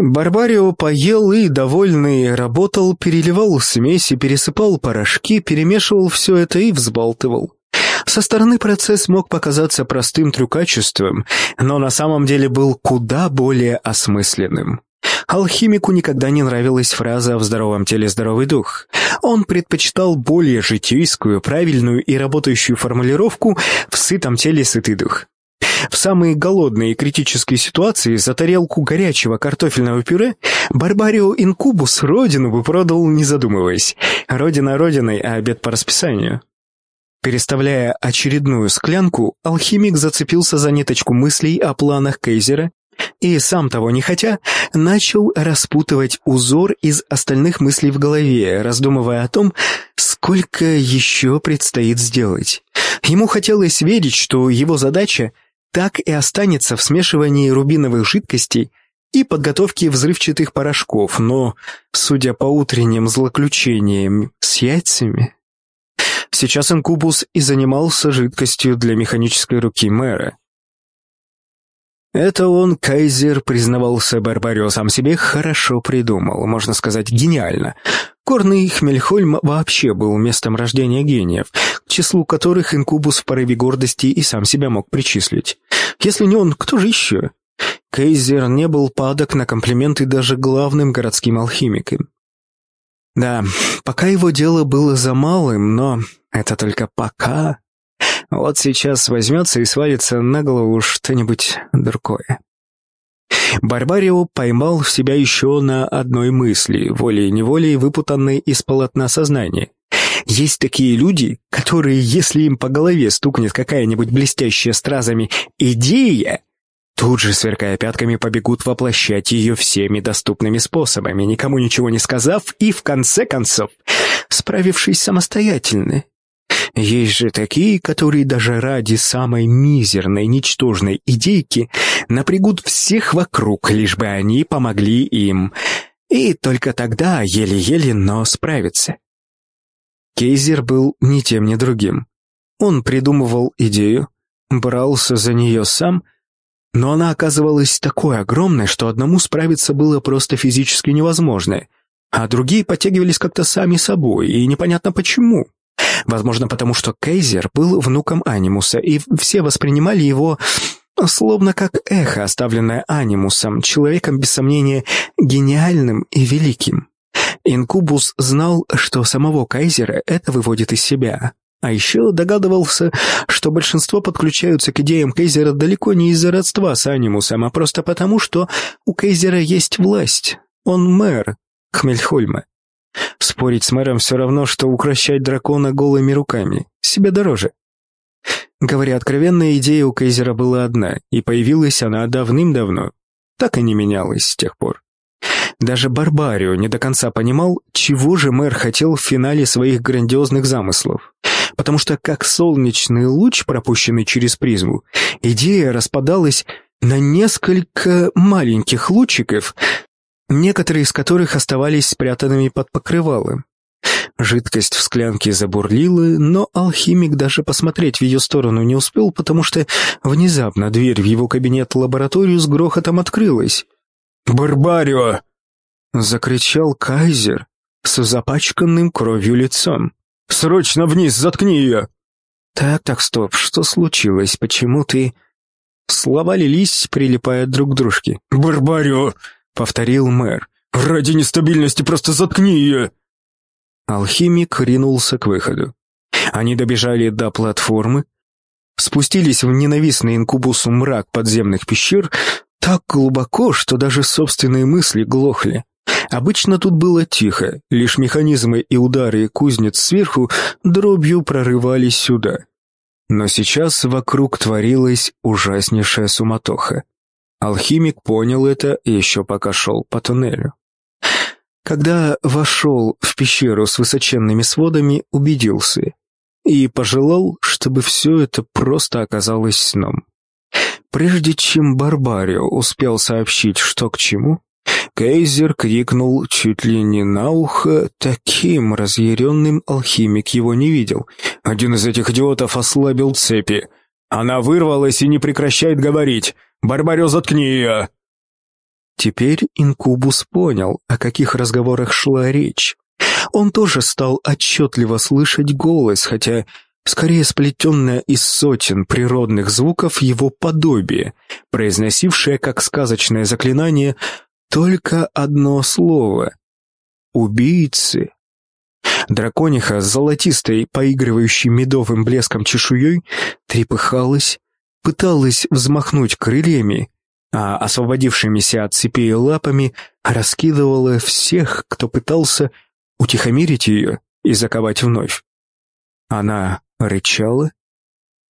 Барбарио поел и, довольный, работал, переливал смеси, пересыпал порошки, перемешивал все это и взбалтывал. Со стороны процесс мог показаться простым трюкачеством, но на самом деле был куда более осмысленным. Алхимику никогда не нравилась фраза «в здоровом теле здоровый дух». Он предпочитал более житейскую, правильную и работающую формулировку «в сытом теле сытый дух». В самые голодные и критические ситуации за тарелку горячего картофельного пюре Барбарио Инкубус родину бы продал, не задумываясь. Родина родиной, а обед по расписанию. Переставляя очередную склянку, алхимик зацепился за ниточку мыслей о планах Кейзера и, сам того не хотя, начал распутывать узор из остальных мыслей в голове, раздумывая о том, сколько еще предстоит сделать. Ему хотелось верить, что его задача так и останется в смешивании рубиновых жидкостей и подготовке взрывчатых порошков, но, судя по утренним злоключениям с яйцами... Сейчас инкубус и занимался жидкостью для механической руки мэра. Это он, кайзер, признавался Барбарио сам себе, хорошо придумал, можно сказать, гениально. Корный Хмельхольм вообще был местом рождения гениев, к числу которых инкубус в порыве гордости и сам себя мог причислить. Если не он, кто же еще? Кейзер не был падок на комплименты даже главным городским алхимикам. Да, пока его дело было за малым, но это только пока. Вот сейчас возьмется и свалится на голову что-нибудь другое. Барбарио поймал себя еще на одной мысли, волей-неволей выпутанной из полотна сознания. Есть такие люди, которые, если им по голове стукнет какая-нибудь блестящая стразами идея, тут же, сверкая пятками, побегут воплощать ее всеми доступными способами, никому ничего не сказав и, в конце концов, справившись самостоятельно. Есть же такие, которые даже ради самой мизерной, ничтожной идейки напрягут всех вокруг, лишь бы они помогли им. И только тогда еле-еле, но справятся. Кейзер был ни тем, ни другим. Он придумывал идею, брался за нее сам, но она оказывалась такой огромной, что одному справиться было просто физически невозможно, а другие подтягивались как-то сами собой, и непонятно почему. Возможно, потому что Кейзер был внуком Анимуса, и все воспринимали его словно как эхо, оставленное Анимусом, человеком, без сомнения, гениальным и великим. Инкубус знал, что самого Кайзера это выводит из себя. А еще догадывался, что большинство подключаются к идеям Кейзера далеко не из-за родства с Анимусом, а просто потому, что у Кейзера есть власть. Он мэр Хмельхольма. Спорить с мэром все равно, что укращать дракона голыми руками. Себе дороже. Говоря откровенно, идея у Кейзера была одна, и появилась она давным-давно. Так и не менялась с тех пор. Даже Барбарио не до конца понимал, чего же мэр хотел в финале своих грандиозных замыслов. Потому что как солнечный луч, пропущенный через призму, идея распадалась на несколько маленьких лучиков, некоторые из которых оставались спрятанными под покрывалом. Жидкость в склянке забурлила, но алхимик даже посмотреть в ее сторону не успел, потому что внезапно дверь в его кабинет-лабораторию с грохотом открылась. «Барбарио!» — закричал Кайзер с запачканным кровью лицом. «Срочно вниз, заткни ее!» «Так, так, стоп, что случилось? Почему ты...» Слова лились, прилипая друг к дружке. «Барбарио!» Повторил мэр. «Ради нестабильности просто заткни ее!» Алхимик ринулся к выходу. Они добежали до платформы, спустились в ненавистный инкубусу мрак подземных пещер так глубоко, что даже собственные мысли глохли. Обычно тут было тихо, лишь механизмы и удары кузнец сверху дробью прорывались сюда. Но сейчас вокруг творилась ужаснейшая суматоха. Алхимик понял это еще пока шел по туннелю. Когда вошел в пещеру с высоченными сводами, убедился и пожелал, чтобы все это просто оказалось сном. Прежде чем Барбарио успел сообщить, что к чему, Кейзер крикнул чуть ли не на ухо, таким разъяренным алхимик его не видел. «Один из этих идиотов ослабил цепи. Она вырвалась и не прекращает говорить. Барбарё, заткни ее!» Теперь Инкубус понял, о каких разговорах шла речь. Он тоже стал отчетливо слышать голос, хотя скорее сплетенное из сотен природных звуков его подобие, произносившее как сказочное заклинание только одно слово — «убийцы». Дракониха с золотистой, поигрывающей медовым блеском чешуей, трепыхалась, пыталась взмахнуть крыльями, а освободившимися от цепи лапами раскидывала всех, кто пытался утихомирить ее и заковать вновь. Она рычала,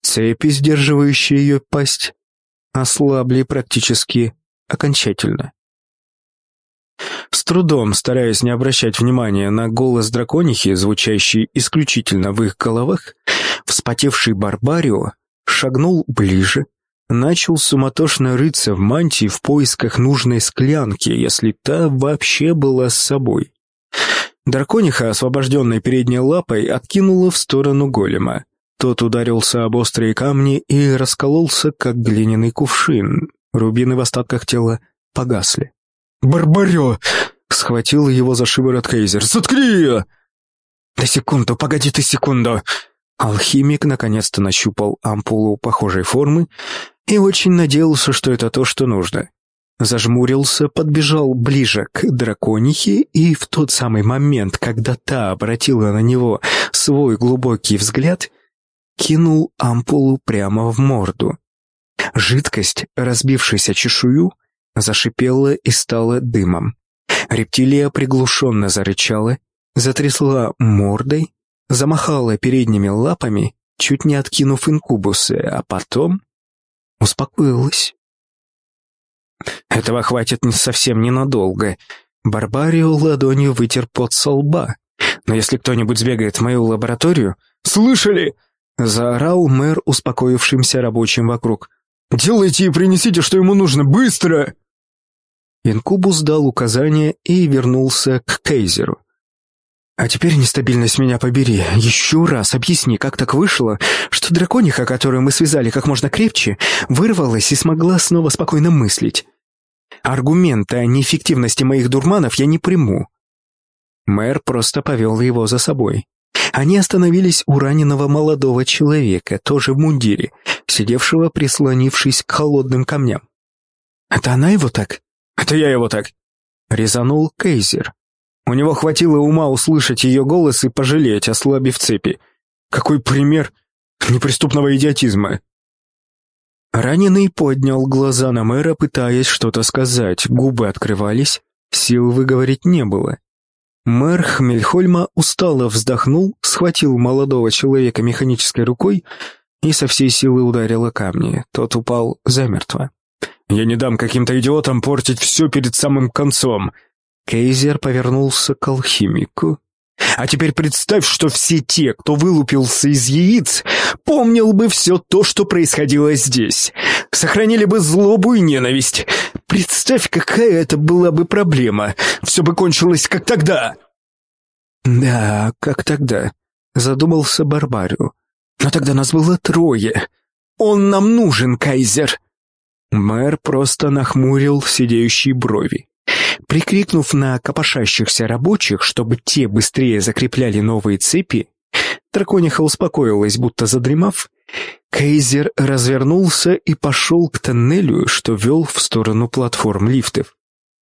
цепи, сдерживающие ее пасть, ослабли практически окончательно. С трудом, стараясь не обращать внимания на голос драконихи, звучащий исключительно в их головах, вспотевший Барбарио шагнул ближе, начал суматошно рыться в мантии в поисках нужной склянки, если та вообще была с собой. Дракониха, освобожденной передней лапой, откинула в сторону голема. Тот ударился об острые камни и раскололся, как глиняный кувшин. Рубины в остатках тела погасли. «Барбарё!» — схватил его за шиворот Кейзер. «Заткни ее!» «Да секунду, погоди ты секунду!» Алхимик наконец-то нащупал ампулу похожей формы и очень надеялся, что это то, что нужно. Зажмурился, подбежал ближе к драконихе, и в тот самый момент, когда та обратила на него свой глубокий взгляд, кинул ампулу прямо в морду. Жидкость, разбившись о чешую, зашипела и стала дымом. Рептилия приглушенно зарычала, затрясла мордой, замахала передними лапами, чуть не откинув инкубусы, а потом успокоилась. Этого хватит совсем ненадолго. Барбарио ладонью вытер пот со лба. Но если кто-нибудь сбегает в мою лабораторию... «Слышали?» — заорал мэр успокоившимся рабочим вокруг. «Делайте и принесите, что ему нужно, быстро!» Инкубус дал указание и вернулся к Кейзеру. А теперь нестабильность меня побери. Еще раз объясни, как так вышло, что дракониха, которую мы связали как можно крепче, вырвалась и смогла снова спокойно мыслить. Аргументы о неэффективности моих дурманов я не приму. Мэр просто повел его за собой. Они остановились у раненого молодого человека, тоже в мундире, сидевшего прислонившись к холодным камням. «Это она его так?» «Это я его так!» Резанул Кейзер. У него хватило ума услышать ее голос и пожалеть, ослабив цепи. Какой пример неприступного идиотизма! Раненый поднял глаза на мэра, пытаясь что-то сказать. Губы открывались, сил выговорить не было. Мэр Хмельхольма устало вздохнул, схватил молодого человека механической рукой и со всей силы ударил о камни. Тот упал замертво. «Я не дам каким-то идиотам портить все перед самым концом», Кейзер повернулся к алхимику. «А теперь представь, что все те, кто вылупился из яиц, помнил бы все то, что происходило здесь. Сохранили бы злобу и ненависть. Представь, какая это была бы проблема. Все бы кончилось, как тогда». «Да, как тогда», — задумался Барбарю. «Но тогда нас было трое. Он нам нужен, Кайзер». Мэр просто нахмурил сидеющие брови. Прикрикнув на копошащихся рабочих, чтобы те быстрее закрепляли новые цепи, дракониха успокоилась, будто задремав, Кейзер развернулся и пошел к тоннелю, что вел в сторону платформ лифтов.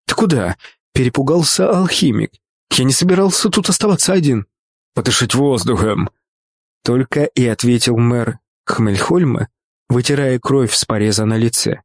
«Ты куда?» — перепугался алхимик. «Я не собирался тут оставаться один». «Подышать воздухом!» Только и ответил мэр Хмельхольма, вытирая кровь с пореза на лице.